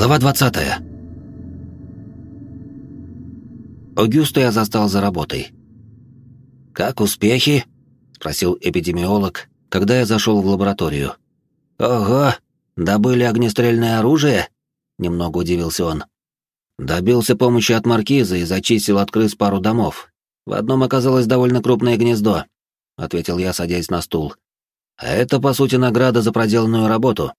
Глава 20. Огюста я застал за работой. «Как успехи?» — спросил эпидемиолог, когда я зашел в лабораторию. «Ого, добыли огнестрельное оружие?» — немного удивился он. Добился помощи от маркиза и зачистил от крыс пару домов. В одном оказалось довольно крупное гнездо, — ответил я, садясь на стул. А это, по сути, награда за проделанную работу.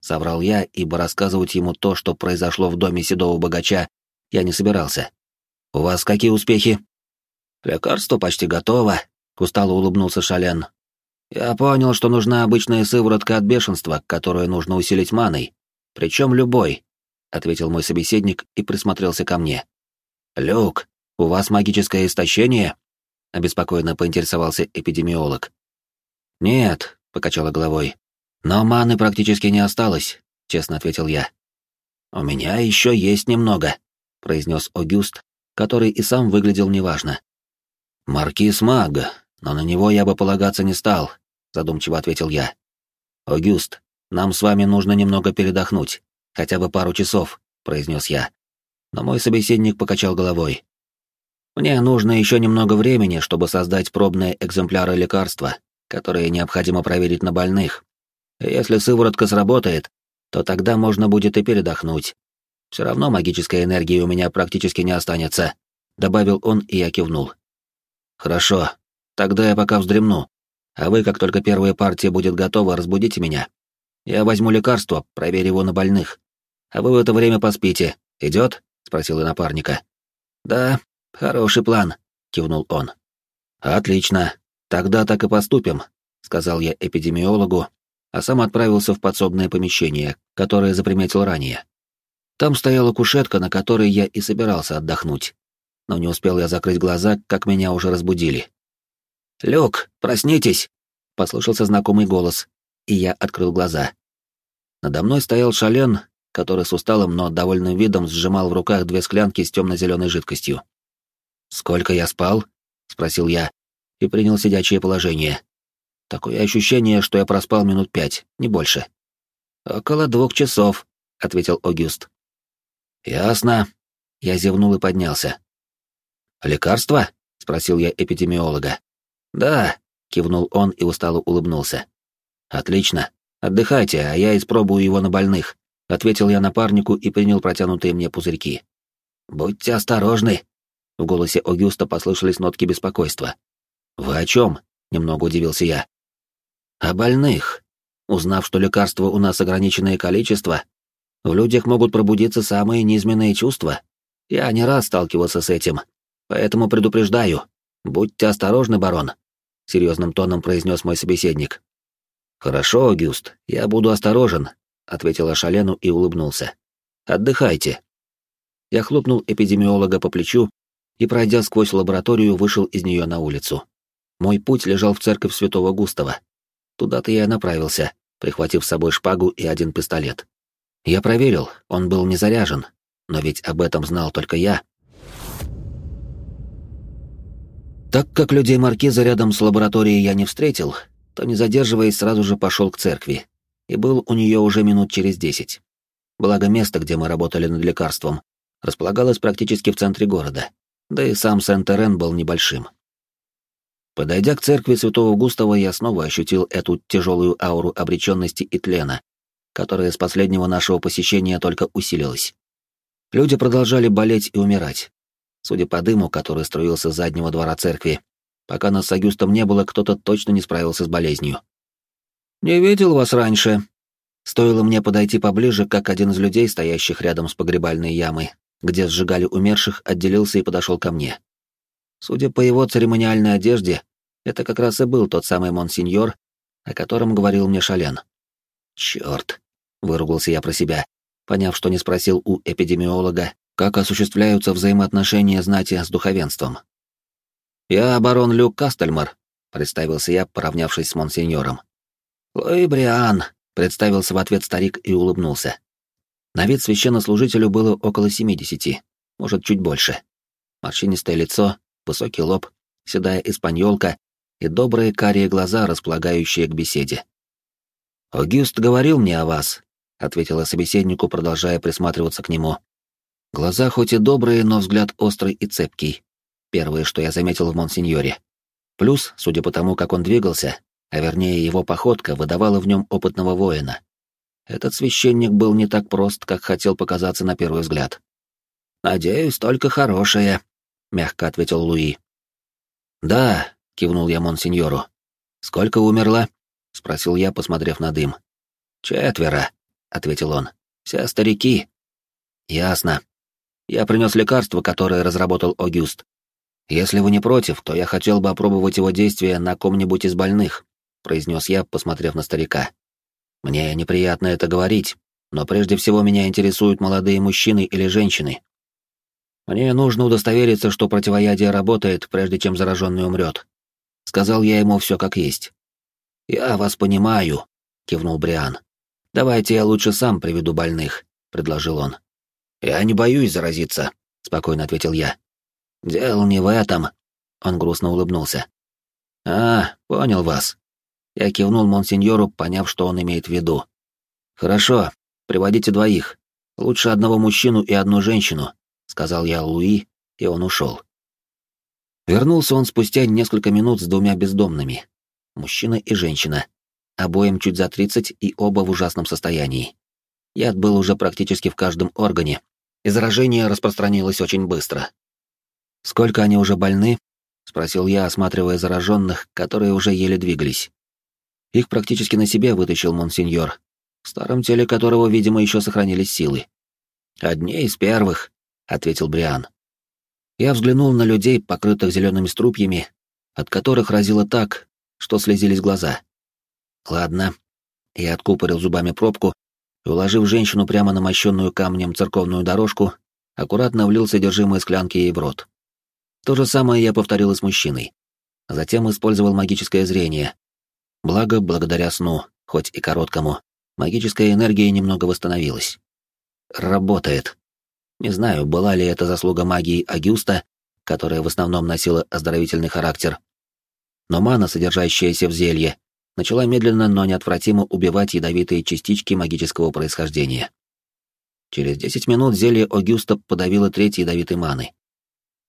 Соврал я, ибо рассказывать ему то, что произошло в доме седого богача, я не собирался. «У вас какие успехи?» «Лекарство почти готово», — устало улыбнулся Шален. «Я понял, что нужна обычная сыворотка от бешенства, которую нужно усилить маной. Причем любой», — ответил мой собеседник и присмотрелся ко мне. «Люк, у вас магическое истощение?» — обеспокоенно поинтересовался эпидемиолог. «Нет», — покачала головой. «Но маны практически не осталось», — честно ответил я. «У меня еще есть немного», — произнес Огюст, который и сам выглядел неважно. «Маркиз маг, но на него я бы полагаться не стал», — задумчиво ответил я. «Огюст, нам с вами нужно немного передохнуть, хотя бы пару часов», — произнес я. Но мой собеседник покачал головой. «Мне нужно еще немного времени, чтобы создать пробные экземпляры лекарства, которые необходимо проверить на больных, если сыворотка сработает, то тогда можно будет и передохнуть. Все равно магической энергии у меня практически не останется», — добавил он, и я кивнул. «Хорошо, тогда я пока вздремну, а вы, как только первая партия будет готова, разбудите меня. Я возьму лекарство, проверю его на больных. А вы в это время поспите. Идет?» — спросил я напарника. «Да, хороший план», — кивнул он. «Отлично, тогда так и поступим», — сказал я эпидемиологу, а сам отправился в подсобное помещение, которое заприметил ранее. Там стояла кушетка, на которой я и собирался отдохнуть. Но не успел я закрыть глаза, как меня уже разбудили. «Люк, проснитесь!» — послышался знакомый голос, и я открыл глаза. Надо мной стоял шален, который с усталым, но довольным видом сжимал в руках две склянки с темно-зеленой жидкостью. «Сколько я спал?» — спросил я и принял сидячее положение. Такое ощущение, что я проспал минут пять, не больше. «Около двух часов», — ответил Огюст. «Ясно». Я зевнул и поднялся. «Лекарство?» — спросил я эпидемиолога. «Да», — кивнул он и устало улыбнулся. «Отлично. Отдыхайте, а я испробую его на больных», — ответил я напарнику и принял протянутые мне пузырьки. «Будьте осторожны», — в голосе Огюста послышались нотки беспокойства. «Вы о чем?» — немного удивился я. А больных. Узнав, что лекарства у нас ограниченное количество, в людях могут пробудиться самые низменные чувства. Я не раз сталкивался с этим, поэтому предупреждаю. Будьте осторожны, барон», — серьезным тоном произнес мой собеседник. «Хорошо, Огюст, я буду осторожен», — ответил Шалену и улыбнулся. «Отдыхайте». Я хлопнул эпидемиолога по плечу и, пройдя сквозь лабораторию, вышел из нее на улицу. Мой путь лежал в церковь святого Густава. Туда-то я и направился, прихватив с собой шпагу и один пистолет. Я проверил, он был не заряжен, но ведь об этом знал только я. Так как людей маркиза рядом с лабораторией я не встретил, то, не задерживаясь, сразу же пошел к церкви, и был у нее уже минут через десять. Благо место, где мы работали над лекарством, располагалось практически в центре города, да и сам Сент-Эрен был небольшим. Подойдя к церкви святого Густава, я снова ощутил эту тяжелую ауру обреченности и тлена, которая с последнего нашего посещения только усилилась. Люди продолжали болеть и умирать. Судя по дыму, который струился с заднего двора церкви, пока нас с Агюстом не было, кто-то точно не справился с болезнью. «Не видел вас раньше». Стоило мне подойти поближе, как один из людей, стоящих рядом с погребальной ямой, где сжигали умерших, отделился и подошел ко мне. Судя по его церемониальной одежде, это как раз и был тот самый монсеньор, о котором говорил мне Шален. «Чёрт!» — выругался я про себя, поняв, что не спросил у эпидемиолога, как осуществляются взаимоотношения знати с духовенством. «Я барон Люк Кастельмар», — представился я, поравнявшись с монсеньором. «Луи Бриан», — представился в ответ старик и улыбнулся. На вид священнослужителю было около семидесяти, может, чуть больше. Морщинистое лицо, высокий лоб, седая испаньолка и добрые карие глаза, располагающие к беседе. «Огюст говорил мне о вас. — ответила собеседнику, продолжая присматриваться к нему. Глаза хоть и добрые, но взгляд острый и цепкий. Первое, что я заметил в Монсеньоре. Плюс, судя по тому, как он двигался, а вернее его походка выдавала в нем опытного воина. Этот священник был не так прост, как хотел показаться на первый взгляд. «Надеюсь, только хорошее», — мягко ответил Луи. «Да», — кивнул я Монсеньору. «Сколько умерло?» — спросил я, посмотрев на дым. «Четверо», — ответил он. «Все старики». «Ясно. Я принес лекарство, которое разработал Огюст. Если вы не против, то я хотел бы опробовать его действие на ком-нибудь из больных», — произнес я, посмотрев на старика. «Мне неприятно это говорить, но прежде всего меня интересуют молодые мужчины или женщины. Мне нужно удостовериться, что противоядие работает, прежде чем зараженный умрет. Сказал я ему все как есть. «Я вас понимаю», — кивнул Бриан. «Давайте я лучше сам приведу больных», — предложил он. «Я не боюсь заразиться», — спокойно ответил я. «Дело не в этом», — он грустно улыбнулся. «А, понял вас». Я кивнул монсеньору, поняв, что он имеет в виду. «Хорошо, приводите двоих. Лучше одного мужчину и одну женщину», — сказал я Луи, и он ушел. Вернулся он спустя несколько минут с двумя бездомными. Мужчина и женщина. Обоим чуть за тридцать и оба в ужасном состоянии. Яд был уже практически в каждом органе, и заражение распространилось очень быстро. «Сколько они уже больны?» — спросил я, осматривая зараженных, которые уже еле двигались. Их практически на себе вытащил монсеньор, в старом теле которого, видимо, еще сохранились силы. «Одни из первых», — ответил Бриан. Я взглянул на людей, покрытых зелеными струпьями, от которых разило так, что слезились глаза. Ладно. Я откупорил зубами пробку и, уложив женщину прямо на мощенную камнем церковную дорожку, аккуратно влил содержимое склянки ей в рот. То же самое я повторил и с мужчиной. Затем использовал магическое зрение. Благо, благодаря сну, хоть и короткому, магическая энергия немного восстановилась. Работает. Не знаю, была ли это заслуга магии Агюста, которая в основном носила оздоровительный характер. Но мана, содержащаяся в зелье, начала медленно, но неотвратимо убивать ядовитые частички магического происхождения. Через 10 минут зелье Огюста подавило треть ядовитой маны.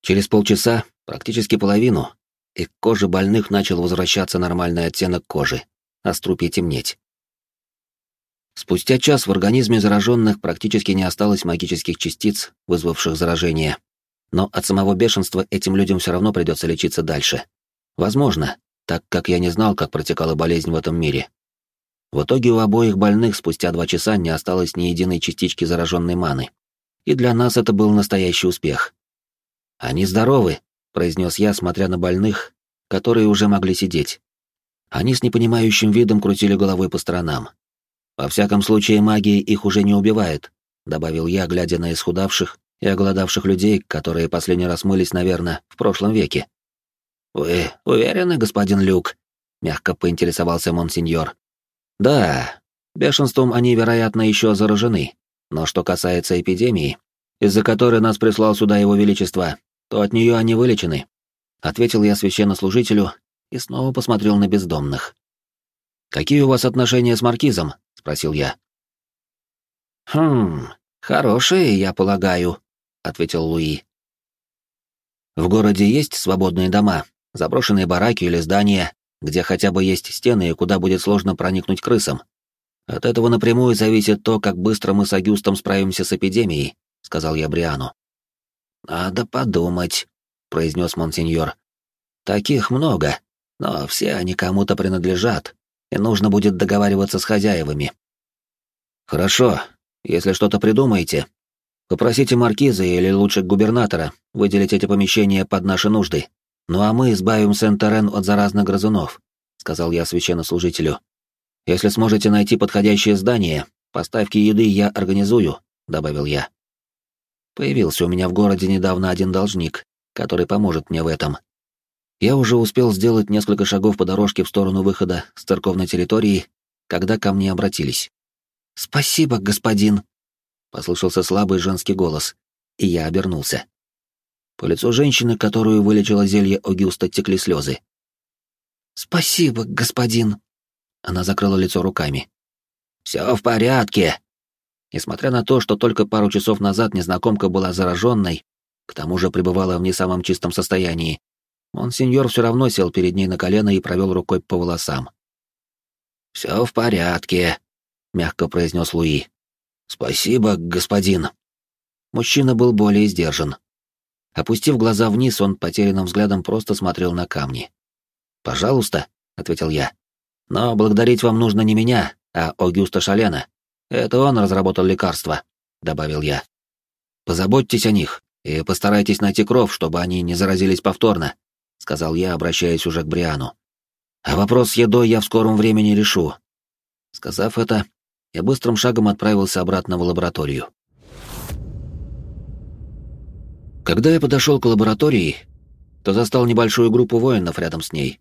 Через полчаса, практически половину, и к коже больных начал возвращаться нормальный оттенок кожи, а струпья темнеть. Спустя час в организме зараженных практически не осталось магических частиц, вызвавших заражение. Но от самого бешенства этим людям все равно придется лечиться дальше. Возможно, так как я не знал, как протекала болезнь в этом мире. В итоге у обоих больных спустя два часа не осталось ни единой частички зараженной маны. И для нас это был настоящий успех. «Они здоровы», — произнес я, смотря на больных, которые уже могли сидеть. Они с непонимающим видом крутили головой по сторонам. Во всяком случае, магия их уже не убивает, добавил я, глядя на исхудавших и оголодавших людей, которые последний раз мылись, наверное, в прошлом веке. Вы уверены, господин Люк? мягко поинтересовался монсеньор. Да, бешенством они, вероятно, еще заражены. Но что касается эпидемии, из-за которой нас прислал сюда его величество, то от нее они вылечены, ответил я священнослужителю и снова посмотрел на бездомных. Какие у вас отношения с маркизом? Спросил я. «Хм, хорошие, я полагаю», — ответил Луи. «В городе есть свободные дома, заброшенные бараки или здания, где хотя бы есть стены и куда будет сложно проникнуть крысам. От этого напрямую зависит то, как быстро мы с Агюстом справимся с эпидемией», — сказал я Бриану. «Надо подумать», — произнес монсеньор. «Таких много, но все они кому-то принадлежат, и нужно будет договариваться с хозяевами. Хорошо, если что-то придумаете, попросите маркиза или лучше губернатора выделить эти помещения под наши нужды. Ну а мы избавим Сент-Терен от заразных грызунов, сказал я священнослужителю. Если сможете найти подходящее здание, поставки еды я организую, добавил я. Появился у меня в городе недавно один должник, который поможет мне в этом. Я уже успел сделать несколько шагов по дорожке в сторону выхода с церковной территории, когда ко мне обратились. «Спасибо, господин!» — послышался слабый женский голос, и я обернулся. По лицу женщины, которую вылечила зелье Огюста, текли слезы. «Спасибо, господин!» Она закрыла лицо руками. «Все в порядке!» Несмотря на то, что только пару часов назад незнакомка была зараженной, к тому же пребывала в не самом чистом состоянии, он сеньор все равно сел перед ней на колено и провел рукой по волосам. «Все в порядке», — мягко произнес Луи. «Спасибо, господин». Мужчина был более сдержан. Опустив глаза вниз, он потерянным взглядом просто смотрел на камни. «Пожалуйста», — ответил я. «Но благодарить вам нужно не меня, а Огюста Шалена. Это он разработал лекарство», — добавил я. «Позаботьтесь о них и постарайтесь найти кров, чтобы они не заразились повторно», — сказал я, обращаясь уже к Бриану. «А вопрос с едой я в скором времени решу». Сказав это, я быстрым шагом отправился обратно в лабораторию. Когда я подошел к лаборатории, то застал небольшую группу воинов рядом с ней.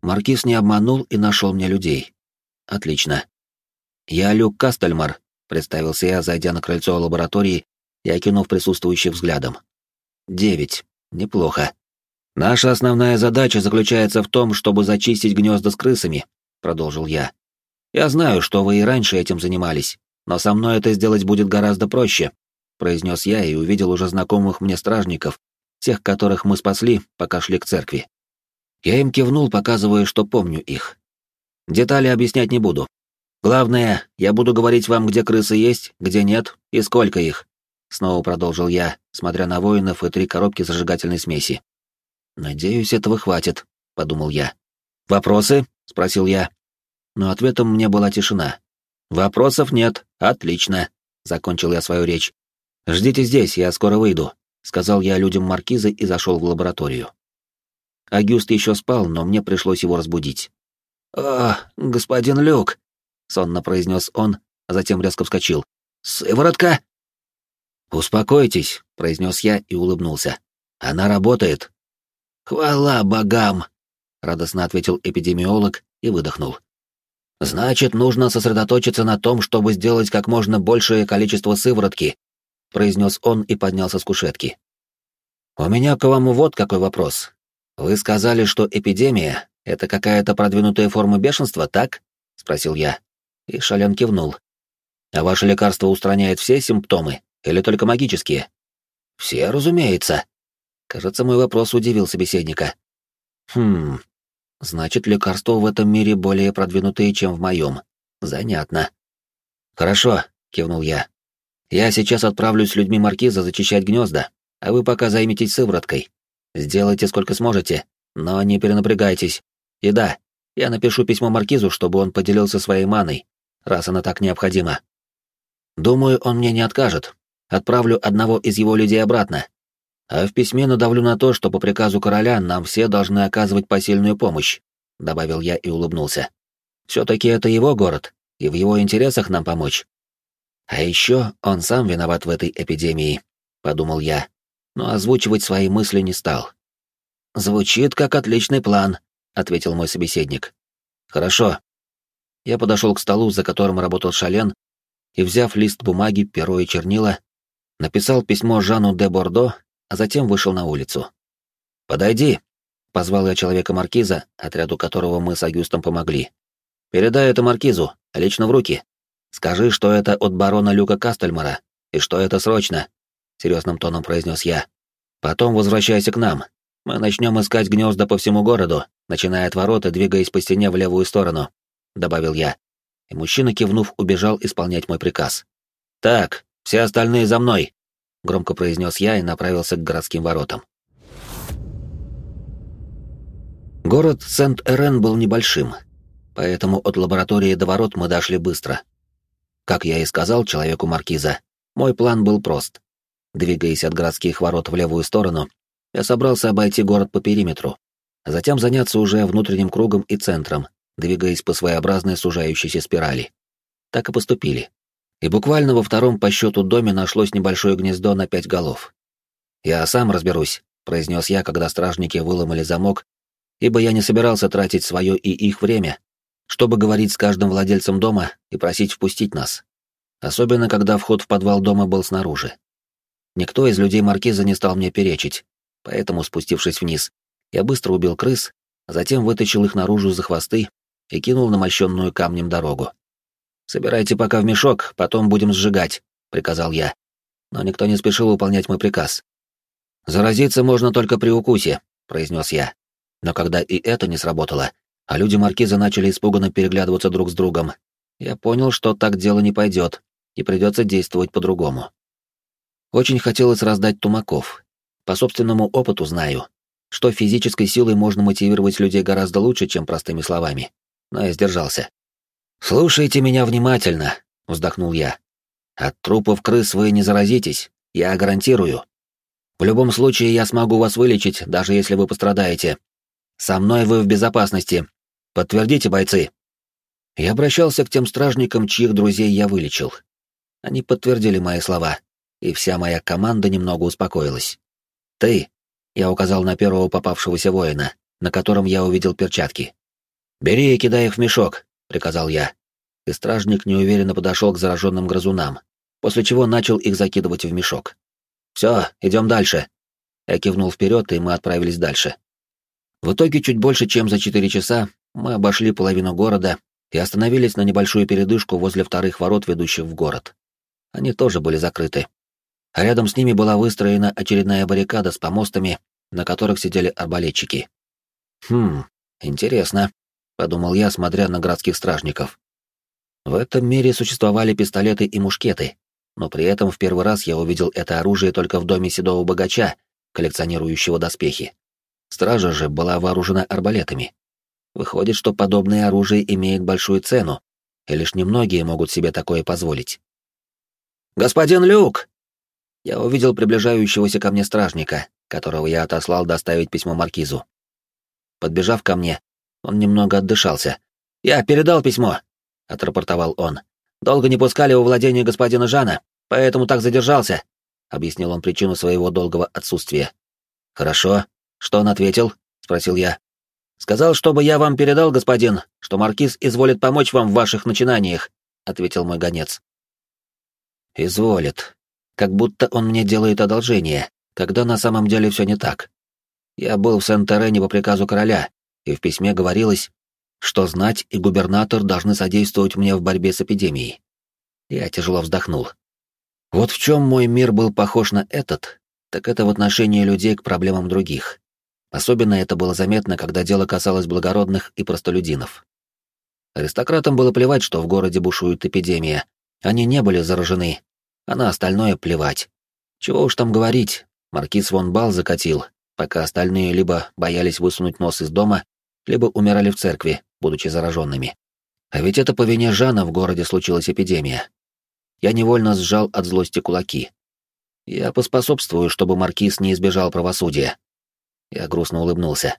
Маркиз не обманул и нашел мне людей. Отлично. «Я Люк Кастельмар», — представился я, зайдя на крыльцо лаборатории и окинув присутствующих взглядом. «Девять. Неплохо. Наша основная задача заключается в том, чтобы зачистить гнезда с крысами», — продолжил я. «Я знаю, что вы и раньше этим занимались, но со мной это сделать будет гораздо проще», — произнес я и увидел уже знакомых мне стражников, тех, которых мы спасли, пока шли к церкви. Я им кивнул, показывая, что помню их. Детали объяснять не буду. Главное, я буду говорить вам, где крысы есть, где нет и сколько их. Снова продолжил я, смотря на воинов и три коробки зажигательной смеси. Надеюсь, этого хватит, подумал я. Вопросы? спросил я. Но ответом мне была тишина. Вопросов нет. Отлично, закончил я свою речь. Ждите здесь, я скоро выйду, сказал я людям маркизы и зашел в лабораторию. Агюст еще спал, но мне пришлось его разбудить. «О, господин Люк!» сонно произнес он, а затем резко вскочил. «Сыворотка!» «Успокойтесь», — произнес я и улыбнулся. «Она работает». «Хвала богам!» — радостно ответил эпидемиолог и выдохнул. «Значит, нужно сосредоточиться на том, чтобы сделать как можно большее количество сыворотки», — произнес он и поднялся с кушетки. «У меня к вам вот какой вопрос. Вы сказали, что эпидемия — это какая-то продвинутая форма бешенства, так?» — спросил я. И Шален кивнул. «А ваше лекарство устраняет все симптомы или только магические?» «Все, разумеется». Кажется, мой вопрос удивил собеседника. «Хм, значит, лекарства в этом мире более продвинутые, чем в моем. Занятно». «Хорошо», — кивнул я. «Я сейчас отправлюсь с людьми Маркиза зачищать гнезда, а вы пока займетесь сывороткой. Сделайте сколько сможете, но не перенапрягайтесь. И да, я напишу письмо Маркизу, чтобы он поделился своей маной, раз она так необходима. Думаю, он мне не откажет. Отправлю одного из его людей обратно. А в письме надавлю на то, что по приказу короля нам все должны оказывать посильную помощь, добавил я и улыбнулся. Все-таки это его город, и в его интересах нам помочь. А еще он сам виноват в этой эпидемии, подумал я, но озвучивать свои мысли не стал. Звучит как отличный план, ответил мой собеседник. Хорошо, я подошел к столу, за которым работал Шален, и, взяв лист бумаги, перо и чернила, написал письмо Жану де Бордо, а затем вышел на улицу. «Подойди», — позвал я человека Маркиза, отряду которого мы с Агюстом помогли. «Передай это Маркизу, лично в руки. Скажи, что это от барона Люка Кастельмара, и что это срочно», — серьезным тоном произнес я. «Потом возвращайся к нам. Мы начнем искать гнезда по всему городу, начиная от ворот и двигаясь по стене в левую сторону. — добавил я. И мужчина, кивнув, убежал исполнять мой приказ. «Так, все остальные за мной!» — громко произнес я и направился к городским воротам. Город Сент-Эрен был небольшим, поэтому от лаборатории до ворот мы дошли быстро. Как я и сказал человеку Маркиза, мой план был прост. Двигаясь от городских ворот в левую сторону, я собрался обойти город по периметру, а затем заняться уже внутренним кругом и центром, двигаясь по своеобразной сужающейся спирали. Так и поступили. И буквально во втором по счету доме нашлось небольшое гнездо на пять голов. «Я сам разберусь», — произнес я, когда стражники выломали замок, ибо я не собирался тратить свое и их время, чтобы говорить с каждым владельцем дома и просить впустить нас. Особенно, когда вход в подвал дома был снаружи. Никто из людей маркиза не стал мне перечить, поэтому, спустившись вниз, я быстро убил крыс, а затем вытащил их наружу за хвосты и кинул на мощенную камнем дорогу. «Собирайте пока в мешок, потом будем сжигать», приказал я. Но никто не спешил выполнять мой приказ. «Заразиться можно только при укусе», — произнес я. Но когда и это не сработало, а люди маркиза начали испуганно переглядываться друг с другом, я понял, что так дело не пойдет, и придется действовать по-другому. Очень хотелось раздать тумаков. По собственному опыту знаю, что физической силой можно мотивировать людей гораздо лучше, чем простыми словами. Но я сдержался. «Слушайте меня внимательно», — вздохнул я. «От трупов крыс вы не заразитесь, я гарантирую. В любом случае я смогу вас вылечить, даже если вы пострадаете. Со мной вы в безопасности. Подтвердите, бойцы». Я обращался к тем стражникам, чьих друзей я вылечил. Они подтвердили мои слова, и вся моя команда немного успокоилась. «Ты», — я указал на первого попавшегося воина, на котором я увидел перчатки. «Бери и кидай их в мешок», — приказал я. И стражник неуверенно подошел к зараженным грызунам, после чего начал их закидывать в мешок. «Все, идем дальше». Я кивнул вперед, и мы отправились дальше. В итоге, чуть больше, чем за четыре часа, мы обошли половину города и остановились на небольшую передышку возле вторых ворот, ведущих в город. Они тоже были закрыты. А рядом с ними была выстроена очередная баррикада с помостами, на которых сидели арбалетчики. «Хм, интересно», — подумал я, смотря на городских стражников. В этом мире существовали пистолеты и мушкеты, но при этом в первый раз я увидел это оружие только в доме седого богача, коллекционирующего доспехи. Стража же была вооружена арбалетами. Выходит, что подобное оружие имеет большую цену, и лишь немногие могут себе такое позволить. «Господин Люк!» Я увидел приближающегося ко мне стражника, которого я отослал доставить письмо маркизу. Подбежав ко мне, он немного отдышался. «Я передал письмо», — отрапортовал он. «Долго не пускали у владения господина Жана, поэтому так задержался», — объяснил он причину своего долгого отсутствия. «Хорошо. Что он ответил?» — спросил я. «Сказал, чтобы я вам передал, господин, что маркиз изволит помочь вам в ваших начинаниях», — ответил мой гонец. «Изволит. Как будто он мне делает одолжение, когда на самом деле все не так. Я был в Сент-Терене по приказу короля, и в письме говорилось, что знать и губернатор должны содействовать мне в борьбе с эпидемией. Я тяжело вздохнул. Вот в чем мой мир был похож на этот, так это в отношении людей к проблемам других. Особенно это было заметно, когда дело касалось благородных и простолюдинов. Аристократам было плевать, что в городе бушует эпидемия. Они не были заражены, а на остальное плевать. Чего уж там говорить, маркиз вон бал закатил, пока остальные либо боялись высунуть нос из дома, либо умирали в церкви, будучи зараженными. А ведь это по вине Жана в городе случилась эпидемия. Я невольно сжал от злости кулаки. Я поспособствую, чтобы маркиз не избежал правосудия. Я грустно улыбнулся.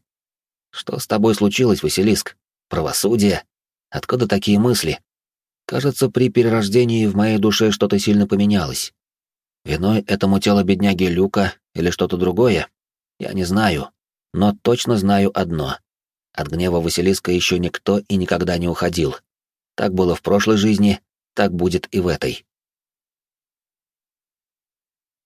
«Что с тобой случилось, Василиск? Правосудие? Откуда такие мысли? Кажется, при перерождении в моей душе что-то сильно поменялось. Виной этому тело бедняги Люка или что-то другое? Я не знаю, но точно знаю одно. От гнева Василиска еще никто и никогда не уходил. Так было в прошлой жизни, так будет и в этой.